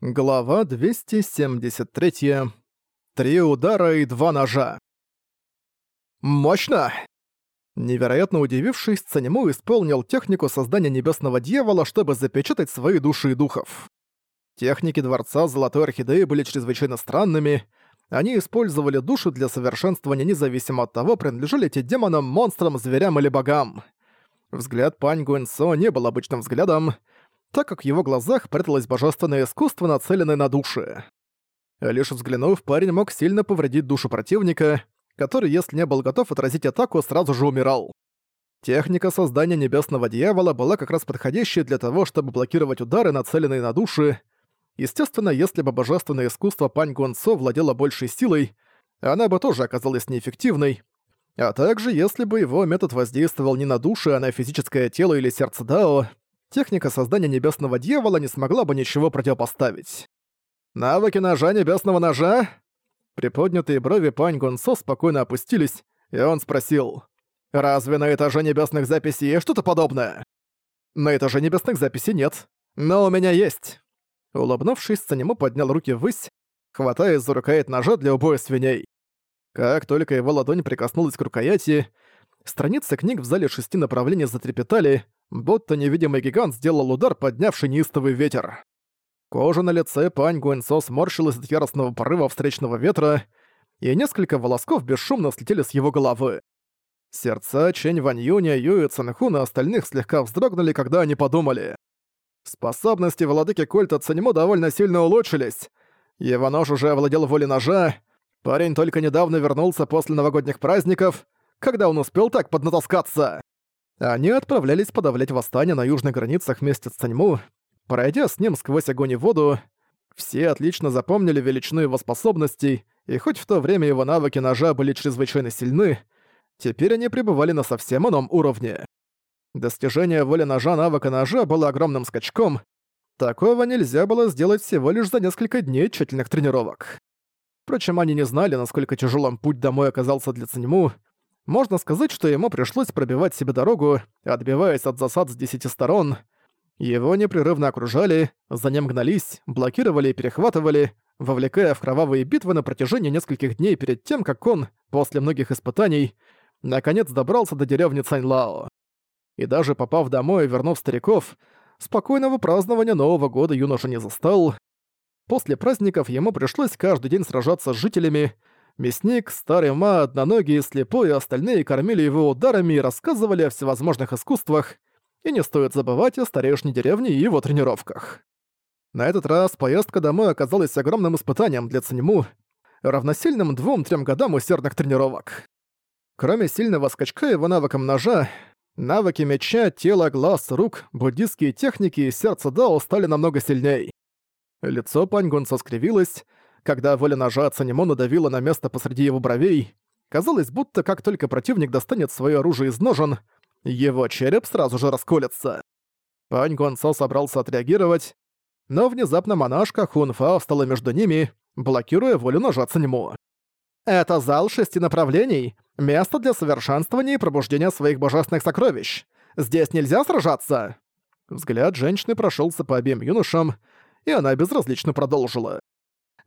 Глава 273. Три удара и два ножа. «Мощно!» Невероятно удивившись, Цанему исполнил технику создания Небесного Дьявола, чтобы запечатать свои души и духов. Техники Дворца Золотой Орхидеи были чрезвычайно странными. Они использовали души для совершенствования независимо от того, принадлежали эти демонам, монстрам, зверям или богам. Взгляд Пань Гуэнсо не был обычным взглядом, так как в его глазах пряталось божественное искусство, нацеленное на души. Лишь взглянув, парень мог сильно повредить душу противника, который, если не был готов отразить атаку, сразу же умирал. Техника создания Небесного Дьявола была как раз подходящей для того, чтобы блокировать удары, нацеленные на души. Естественно, если бы божественное искусство Пань Гонцо владело большей силой, она бы тоже оказалась неэффективной, а также если бы его метод воздействовал не на души, а на физическое тело или сердце Дао, техника создания небесного дьявола не смогла бы ничего противопоставить. «Навыки ножа небесного ножа?» Приподнятые брови Пань Гонсо спокойно опустились, и он спросил, «Разве на этаже небесных записей есть что-то подобное?» «На этаже небесных записей нет, но у меня есть». Улыбнувшись, Санему поднял руки ввысь, хватаясь за рукоять ножа для убоя свиней. Как только его ладонь прикоснулась к рукояти, страницы книг в зале шести направлений затрепетали, будто невидимый гигант сделал удар, поднявший неистовый ветер. Кожа на лице Пань Гуэнсо сморщилась от яростного порыва встречного ветра, и несколько волосков бесшумно слетели с его головы. Сердца Чэнь Вань Юня, Юэ Цэнхун и остальных слегка вздрогнули, когда они подумали. Способности владыки культа Цанимо довольно сильно улучшились. Его нож уже овладел волей ножа. Парень только недавно вернулся после новогодних праздников, когда он успел так поднатаскаться. Они отправлялись подавлять восстание на южных границах вместе с Цаньму, пройдя с ним сквозь огонь и воду. Все отлично запомнили величину его способностей, и хоть в то время его навыки ножа были чрезвычайно сильны, теперь они пребывали на совсем ином уровне. Достижение воли ножа навыка ножа было огромным скачком. Такого нельзя было сделать всего лишь за несколько дней тщательных тренировок. Впрочем, они не знали, насколько тяжелым путь домой оказался для Циньму, можно сказать, что ему пришлось пробивать себе дорогу, отбиваясь от засад с десяти сторон. Его непрерывно окружали, за ним гнались, блокировали и перехватывали, вовлекая в кровавые битвы на протяжении нескольких дней перед тем, как он, после многих испытаний, наконец добрался до деревни Цаньлао. И даже попав домой и вернув стариков, спокойного празднования Нового года юноша не застал. После праздников ему пришлось каждый день сражаться с жителями, Мясник, старый ма, одноногий, слепой и остальные кормили его ударами и рассказывали о всевозможных искусствах, и не стоит забывать о старейшине деревни и его тренировках. На этот раз поездка домой оказалась огромным испытанием для Циньму, равносильным двум-трем годам усердных тренировок. Кроме сильного скачка его навыкам ножа, навыки меча, тела, глаз, рук, буддистские техники и сердце Дао стали намного сильней. Лицо Паньгун соскривилось, когда воля ножа Цанимо надавила на место посреди его бровей, казалось, будто как только противник достанет свое оружие из ножен, его череп сразу же расколется. Пань Гонцо собрался отреагировать, но внезапно монашка Хунфа встала между ними, блокируя волю ножа Цанимо. «Это зал шести направлений, место для совершенствования и пробуждения своих божественных сокровищ. Здесь нельзя сражаться!» Взгляд женщины прошелся по обеим юношам, и она безразлично продолжила.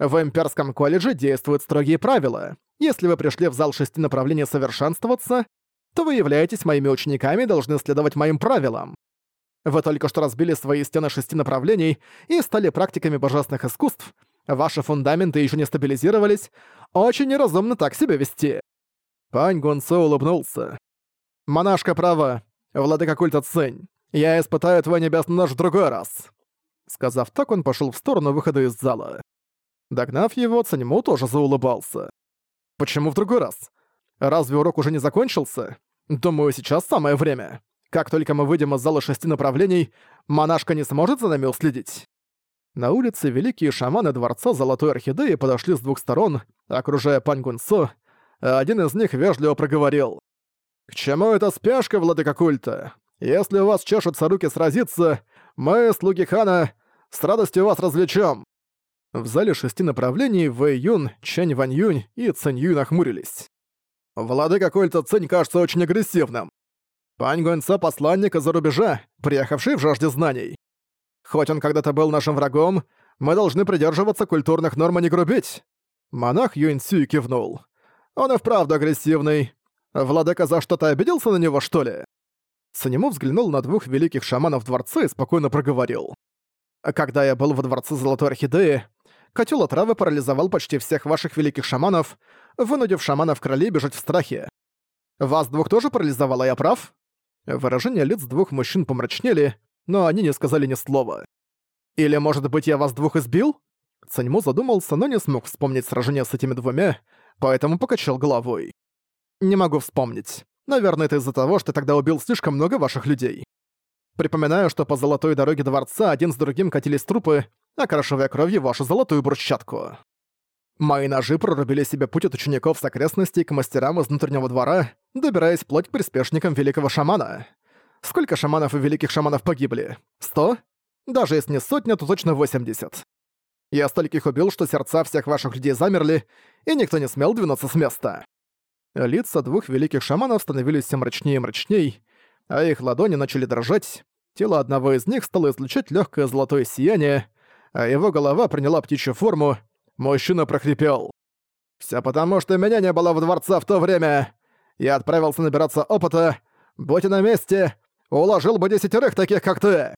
В Имперском колледже действуют строгие правила. Если вы пришли в зал шести направлений совершенствоваться, то вы являетесь моими учениками и должны следовать моим правилам. Вы только что разбили свои стены шести направлений и стали практиками божественных искусств. Ваши фундаменты еще не стабилизировались. Очень неразумно так себя вести. Пань Гунцо улыбнулся. «Монашка права. Владыка культа Цинь. Я испытаю твой небесный нож в другой раз». Сказав так, он пошел в сторону выхода из зала. Догнав его, Цанему тоже заулыбался. «Почему в другой раз? Разве урок уже не закончился? Думаю, сейчас самое время. Как только мы выйдем из зала шести направлений, монашка не сможет за нами уследить». На улице великие шаманы Дворца Золотой Орхидеи подошли с двух сторон, окружая Пань Гунсо, а один из них вежливо проговорил. «К чему эта спешка, владыка культа? Если у вас чешутся руки сразиться, мы, слуги хана, с радостью вас развлечем. В зале шести направлений Вэй Юн, Чэнь Вань Юнь и Цэнь Юй нахмурились. «Владыка культа Цэнь кажется очень агрессивным. Пань Гуэнца — посланник из-за рубежа, приехавший в жажде знаний. Хоть он когда-то был нашим врагом, Мы должны придерживаться культурных норм, а не грубить!» Монах Юэнсю кивнул. «Он и вправду агрессивный. Владыка за что-то обиделся на него, что ли?» Санему взглянул на двух великих шаманов дворца и спокойно проговорил. «Когда я был во дворце Золотой Орхидеи, котел отравы парализовал почти всех ваших великих шаманов, вынудив шаманов кроли бежать в страхе. Вас двух тоже парализовало, я прав?» Выражения лиц двух мужчин помрачнели, но они не сказали ни слова. «Или, может быть, я вас двух избил?» Цаньму задумался, но не смог вспомнить сражение с этими двумя, поэтому покачал головой. «Не могу вспомнить. Наверное, это из-за того, что тогда убил слишком много ваших людей. Припоминаю, что по золотой дороге дворца один с другим катились трупы, окрашивая кровью вашу золотую брусчатку. Мои ножи прорубили себе путь от учеников с окрестностей к мастерам из внутреннего двора, добираясь вплоть к приспешникам великого шамана. Сколько шаманов и великих шаманов погибли? Сто? Даже если не сотня, то точно восемьдесят. Я стольких убил, что сердца всех ваших людей замерли, и никто не смел двинуться с места. Лица двух великих шаманов становились все мрачнее и мрачней, а их ладони начали дрожать. Тело одного из них стало излучать легкое золотое сияние, а его голова приняла птичью форму. Мужчина прохрипел. «Всё потому, что меня не было в дворце в то время. Я отправился набираться опыта. Будь на месте, уложил бы десятерых таких, как ты!»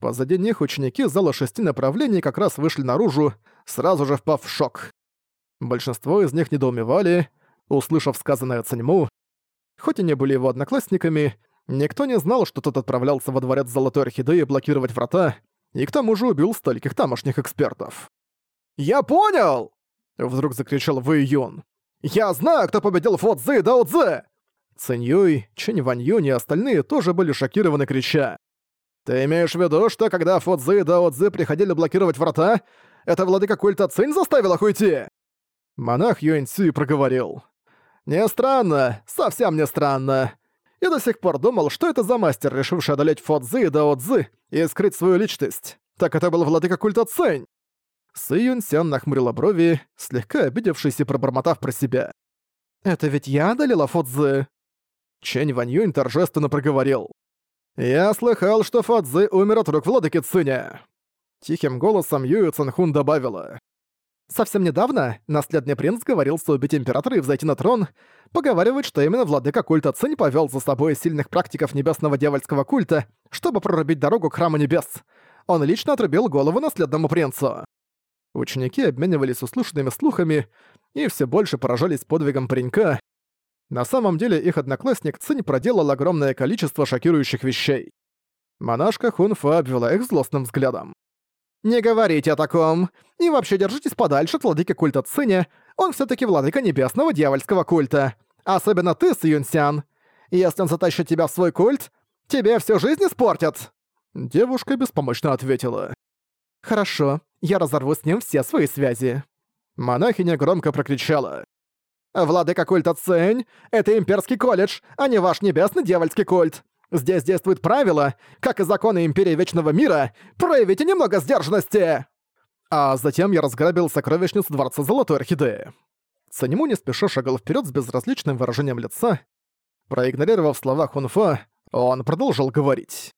Позади них ученики зала шести направлений как раз вышли наружу, сразу же впав в шок. Большинство из них недоумевали, услышав сказанное Цаньму. Хоть и не были его одноклассниками, никто не знал, что тот отправлялся во дворец Золотой Орхидеи блокировать врата, и к тому же убил стольких тамошних экспертов. «Я понял!» — вдруг закричал Вэй Юн. «Я знаю, кто победил Фо Цзы и Дао Цзы!» Цэнь Юй, Чэнь Вань Юнь и остальные тоже были шокированы, крича. «Ты имеешь в виду, что когда Фудзи и Дао Цзы приходили блокировать врата, это владыка культа Цинь заставил их уйти?» Монах Юэнь Цюй проговорил. «Не странно, совсем не странно. Я до сих пор думал, что это за мастер, решивший одолеть Фудзи и Дао Цзы и скрыть свою личность. Так это был владыка культа Цинь!» Сы Юнь Сян нахмурила брови, слегка обидевшись и пробормотав про себя. «Это ведь я одолела Фудзи?» Чэнь Вань Юнь торжественно проговорил. «Я слыхал, что Фадзы умер от рук владыки Цыня!» Тихим голосом Юю Цанхун добавила. Совсем недавно наследный принц говорился убить императора и взойти на трон, поговаривает, что именно владыка культа Цинь повел за собой сильных практиков небесного дьявольского культа, чтобы прорубить дорогу к храму небес. Он лично отрубил голову наследному принцу. Ученики обменивались услышанными слухами и все больше поражались подвигом паренька, на самом деле их одноклассник Цинь проделал огромное количество шокирующих вещей. Монашка Хунфа обвела их злостным взглядом. «Не говорите о таком. И вообще держитесь подальше от владыки культа Циня. Он все таки владыка небесного дьявольского культа. Особенно ты, Сьюнсян. Если он затащит тебя в свой культ, тебе всю жизнь испортят!» Девушка беспомощно ответила. «Хорошо, я разорву с ним все свои связи». Монахиня громко прокричала. Владыка культа Цэнь — это имперский колледж, а не ваш небесный дьявольский культ. Здесь действуют правила, как и законы Империи Вечного Мира. Проявите немного сдержанности!» А затем я разграбил сокровищницу Дворца Золотой Орхидеи. Цанему не спеша шагал вперед с безразличным выражением лица. Проигнорировав слова Хунфа, он продолжил говорить.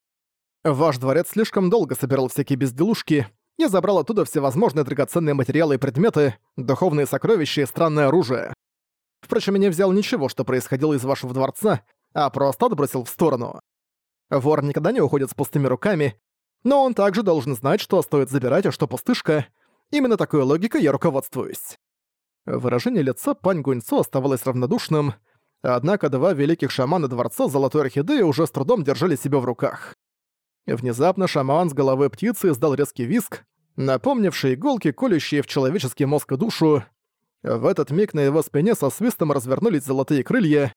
«Ваш дворец слишком долго собирал всякие безделушки. Я забрал оттуда всевозможные драгоценные материалы и предметы, духовные сокровища и странное оружие. Впрочем, я не взял ничего, что происходило из вашего дворца, а просто отбросил в сторону. Вор никогда не уходит с пустыми руками, но он также должен знать, что стоит забирать, а что пустышка. Именно такой логикой я руководствуюсь. Выражение лица Пань Гуньцо оставалось равнодушным, однако два великих шамана Дворца Золотой Орхидеи уже с трудом держали себя в руках. Внезапно шаман с головы птицы издал резкий виск, напомнивший иголки, колющие в человеческий мозг и душу, в этот миг на его спине со свистом развернулись золотые крылья.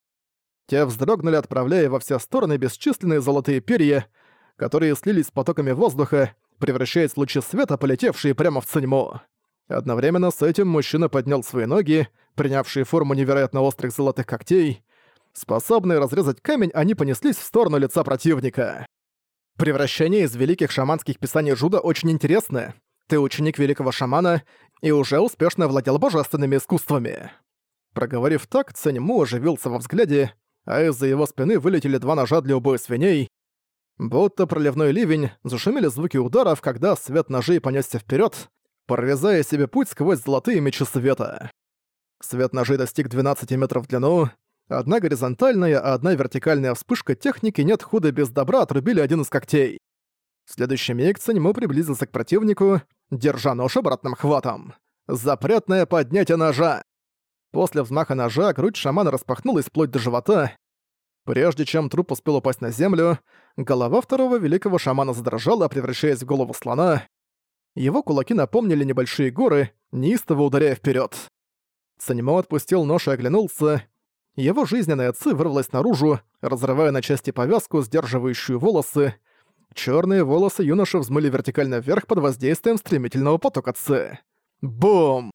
Те вздрогнули, отправляя во все стороны бесчисленные золотые перья, которые слились с потоками воздуха, превращаясь в лучи света, полетевшие прямо в циньму. Одновременно с этим мужчина поднял свои ноги, принявшие форму невероятно острых золотых когтей. Способные разрезать камень, они понеслись в сторону лица противника. Превращение из великих шаманских писаний Жуда очень интересное. Ты ученик великого шамана и уже успешно владел божественными искусствами». Проговорив так, Цэньму оживился во взгляде, а из-за его спины вылетели два ножа для убоя свиней. Будто проливной ливень, зашумели звуки ударов, когда свет ножей понесся вперед, прорезая себе путь сквозь золотые мечи света. Свет ножей достиг 12 метров в длину, одна горизонтальная, а одна вертикальная вспышка техники «нет худа без добра» отрубили один из когтей. В следующий миг Цанимо приблизился к противнику, держа нож обратным хватом. Запретное поднятие ножа! После взмаха ножа грудь шамана распахнулась вплоть до живота. Прежде чем труп успел упасть на землю, голова второго великого шамана задрожала, превращаясь в голову слона. Его кулаки напомнили небольшие горы, неистово ударяя вперед. Санимо отпустил нож и оглянулся. Его жизненная ци вырвалась наружу, разрывая на части повязку, сдерживающую волосы. Черные волосы юноши взмыли вертикально вверх под воздействием стремительного потока ци. Бум!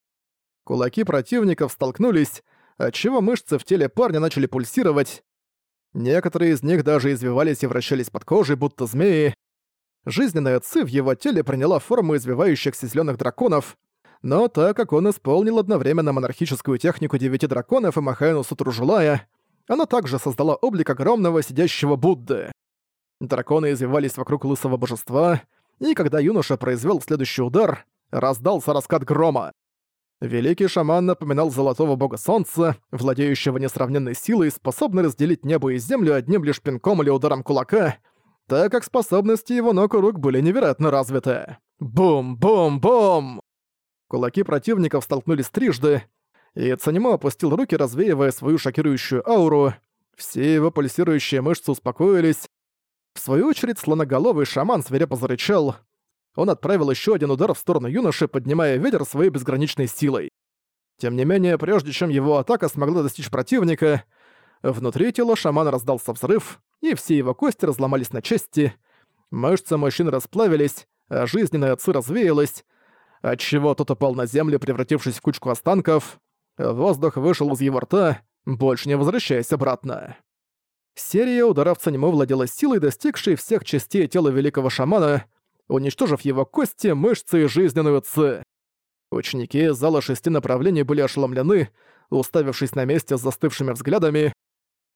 Кулаки противников столкнулись, отчего мышцы в теле парня начали пульсировать. Некоторые из них даже извивались и вращались под кожей, будто змеи. Жизненная ци в его теле приняла форму извивающихся зеленых драконов, но так как он исполнил одновременно монархическую технику девяти драконов и Махаэну Сутру Желая, она также создала облик огромного сидящего Будды. Драконы извивались вокруг лысого божества, и когда юноша произвел следующий удар, раздался раскат грома. Великий шаман напоминал золотого бога солнца, владеющего несравненной силой, способный разделить небо и землю одним лишь пинком или ударом кулака, так как способности его ног и рук были невероятно развиты. Бум-бум-бум! Кулаки противников столкнулись трижды, и Цанимо опустил руки, развеивая свою шокирующую ауру. Все его пульсирующие мышцы успокоились. В свою очередь слоноголовый шаман свирепо зарычал, он отправил еще один удар в сторону юноши, поднимая ветер своей безграничной силой. Тем не менее, прежде чем его атака смогла достичь противника, внутри тела шамана раздался взрыв, и все его кости разломались на части, мышцы мужчины расплавились, а жизненная отцы развеялась, отчего тот упал на землю, превратившись в кучку останков. Воздух вышел из его рта, больше не возвращаясь обратно. Серия ударов Цанимо владела силой, достигшей всех частей тела великого шамана, уничтожив его кости, мышцы и жизненную ци. Ученики зала шести направлений были ошеломлены, уставившись на месте с застывшими взглядами.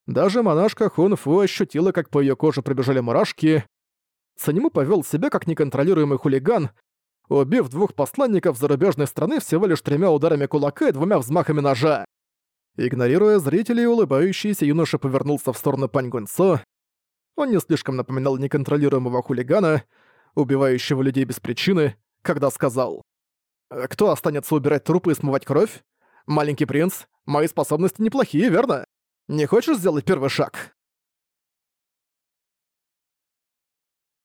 Даже монашка Хун Фу ощутила, как по ее коже пробежали мурашки. Цанему повел себя как неконтролируемый хулиган, убив двух посланников зарубежной страны всего лишь тремя ударами кулака и двумя взмахами ножа. Игнорируя зрителей, улыбающийся юноша повернулся в сторону Пань Гунцо. Он не слишком напоминал неконтролируемого хулигана, убивающего людей без причины, когда сказал «Э, «Кто останется убирать трупы и смывать кровь? Маленький принц, мои способности неплохие, верно? Не хочешь сделать первый шаг?»